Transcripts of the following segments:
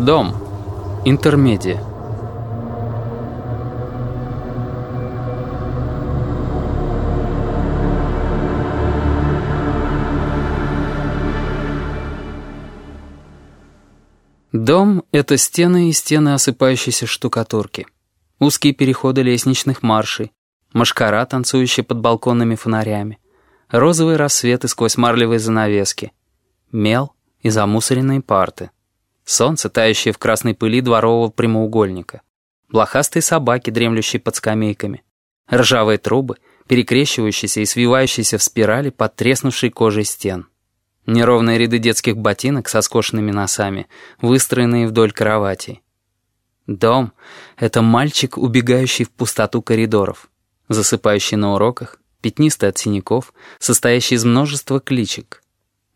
Дом. Интермедия. Дом — это стены и стены осыпающейся штукатурки. Узкие переходы лестничных маршей, машкара, танцующая под балконными фонарями, розовые рассветы сквозь марлевые занавески, мел и замусоренные парты, солнце, тающее в красной пыли дворового прямоугольника, блохастые собаки, дремлющие под скамейками, ржавые трубы, перекрещивающиеся и свивающиеся в спирали под треснувшей кожей стен. Неровные ряды детских ботинок со скошенными носами, выстроенные вдоль кроватей. Дом — это мальчик, убегающий в пустоту коридоров, засыпающий на уроках, пятнистый от синяков, состоящий из множества кличек.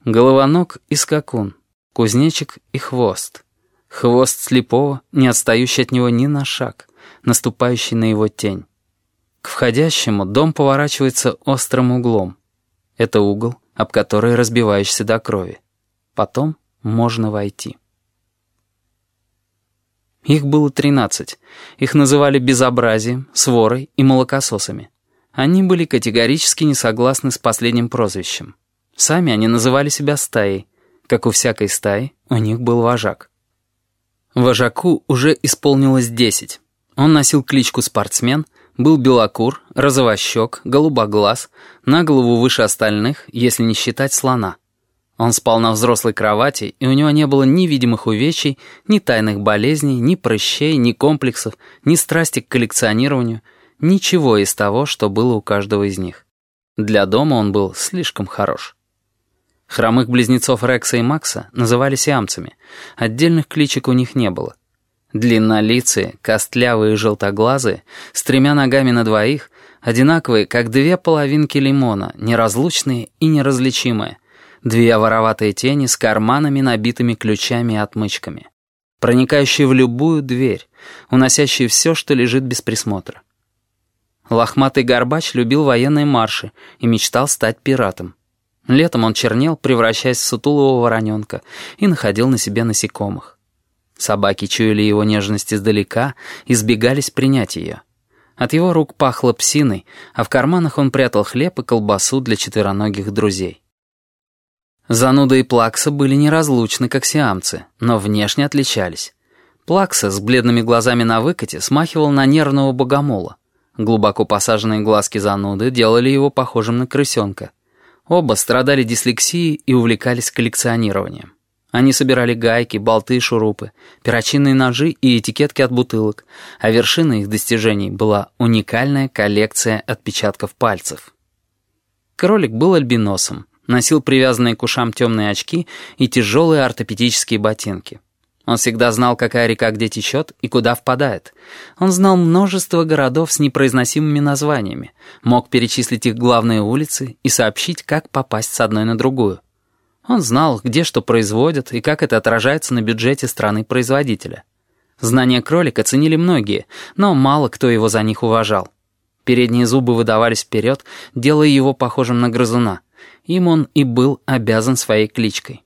Головоног и скакун, кузнечик и хвост. Хвост слепого, не отстающий от него ни на шаг, наступающий на его тень. К входящему дом поворачивается острым углом. Это угол, об который разбиваешься до крови. Потом можно войти. Их было тринадцать. Их называли безобразием, сворой и молокососами. Они были категорически не согласны с последним прозвищем. Сами они называли себя стаей. Как у всякой стаи, у них был вожак. Вожаку уже исполнилось десять. Он носил кличку «спортсмен», был белокур, розовощек, голубоглаз, на голову выше остальных, если не считать слона. Он спал на взрослой кровати, и у него не было ни видимых увечий, ни тайных болезней, ни прыщей, ни комплексов, ни страсти к коллекционированию, ничего из того, что было у каждого из них. Для дома он был слишком хорош. Хромых близнецов Рекса и Макса называли сиамцами, отдельных кличек у них не было. Длиннолицые, костлявые и желтоглазые, с тремя ногами на двоих, одинаковые, как две половинки лимона, неразлучные и неразличимые. Две вороватые тени с карманами, набитыми ключами и отмычками. Проникающие в любую дверь, уносящие все, что лежит без присмотра. Лохматый горбач любил военные марши и мечтал стать пиратом. Летом он чернел, превращаясь в сутулого вороненка, и находил на себе насекомых. Собаки чуяли его нежность издалека и сбегались принять ее. От его рук пахло псиной, а в карманах он прятал хлеб и колбасу для четвероногих друзей. Зануда и Плакса были неразлучны, как сиамцы, но внешне отличались. Плакса с бледными глазами на выкате смахивал на нервного богомола. Глубоко посаженные глазки зануды делали его похожим на крысенка. Оба страдали дислексией и увлекались коллекционированием. Они собирали гайки, болты и шурупы, перочинные ножи и этикетки от бутылок, а вершиной их достижений была уникальная коллекция отпечатков пальцев. Кролик был альбиносом, носил привязанные к ушам темные очки и тяжелые ортопедические ботинки. Он всегда знал, какая река где течет и куда впадает. Он знал множество городов с непроизносимыми названиями, мог перечислить их главные улицы и сообщить, как попасть с одной на другую. Он знал, где что производят и как это отражается на бюджете страны-производителя. Знания кролика ценили многие, но мало кто его за них уважал. Передние зубы выдавались вперед, делая его похожим на грызуна. Им он и был обязан своей кличкой.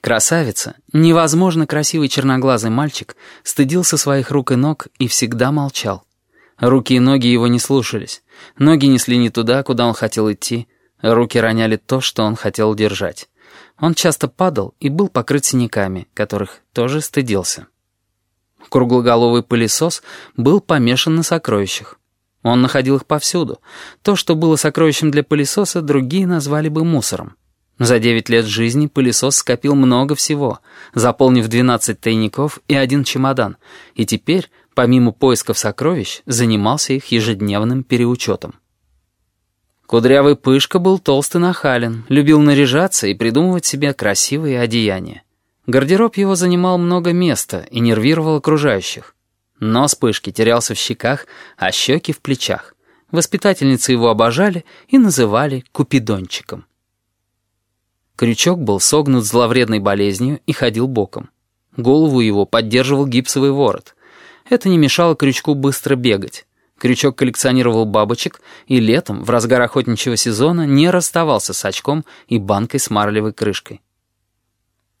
Красавица, невозможно красивый черноглазый мальчик, стыдился своих рук и ног и всегда молчал. Руки и ноги его не слушались. Ноги несли не туда, куда он хотел идти. Руки роняли то, что он хотел держать. Он часто падал и был покрыт синяками, которых тоже стыдился. Круглоголовый пылесос был помешан на сокровищах. Он находил их повсюду. То, что было сокровищем для пылесоса, другие назвали бы мусором. За девять лет жизни пылесос скопил много всего, заполнив 12 тайников и один чемодан, и теперь, помимо поисков сокровищ, занимался их ежедневным переучетом. Кудрявый Пышка был толстый нахален, любил наряжаться и придумывать себе красивые одеяния. Гардероб его занимал много места и нервировал окружающих. Нос Пышки терялся в щеках, а щеки в плечах. Воспитательницы его обожали и называли Купидончиком. Крючок был согнут зловредной болезнью и ходил боком. Голову его поддерживал гипсовый ворот. Это не мешало крючку быстро бегать. Крючок коллекционировал бабочек и летом, в разгар охотничьего сезона, не расставался с очком и банкой с марлевой крышкой.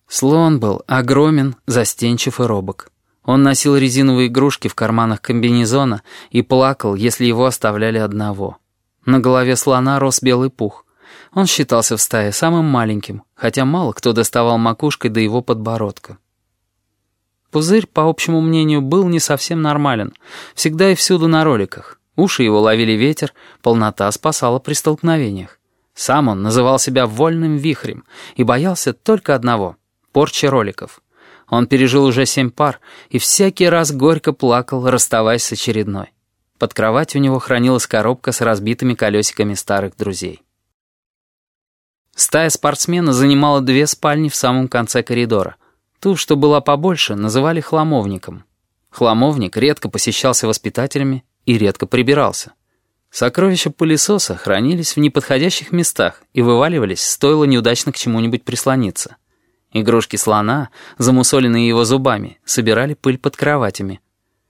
Слон был огромен, застенчив и робок. Он носил резиновые игрушки в карманах комбинезона и плакал, если его оставляли одного. На голове слона рос белый пух. Он считался в стае самым маленьким, хотя мало кто доставал макушкой до его подбородка. Пузырь, по общему мнению, был не совсем нормален. Всегда и всюду на роликах. Уши его ловили ветер, полнота спасала при столкновениях. Сам он называл себя вольным вихрем и боялся только одного — порчи роликов. Он пережил уже семь пар и всякий раз горько плакал, расставаясь с очередной. Под кроватью у него хранилась коробка с разбитыми колесиками старых друзей. Стая спортсмена занимала две спальни в самом конце коридора. Ту, что была побольше, называли хламовником. Хламовник редко посещался воспитателями и редко прибирался. Сокровища пылесоса хранились в неподходящих местах и вываливались, стоило неудачно к чему-нибудь прислониться. Игрушки слона, замусоленные его зубами, собирали пыль под кроватями.